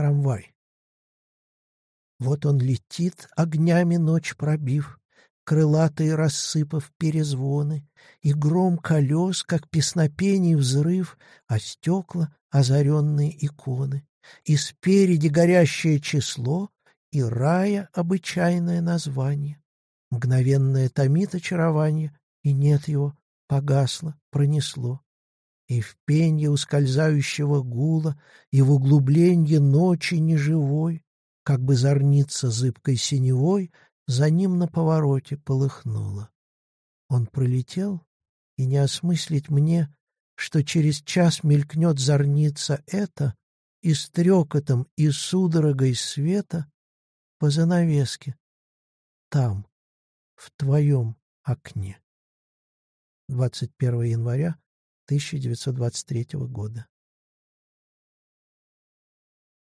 Трамвай. Вот он летит, огнями ночь пробив, Крылатые рассыпав перезвоны, И гром колес, как песнопений взрыв, А стекла — озаренные иконы, И спереди горящее число, И рая обычайное название. Мгновенное томит очарование, И нет его, погасло, пронесло. И в пенье ускользающего гула, И в углубленье ночи неживой, Как бы зорница зыбкой синевой, За ним на повороте полыхнуло. Он пролетел, и не осмыслить мне, Что через час мелькнет зорница эта, И с трекотом, и судорогой света По занавеске, там, в твоем окне. 21 января 1923 года.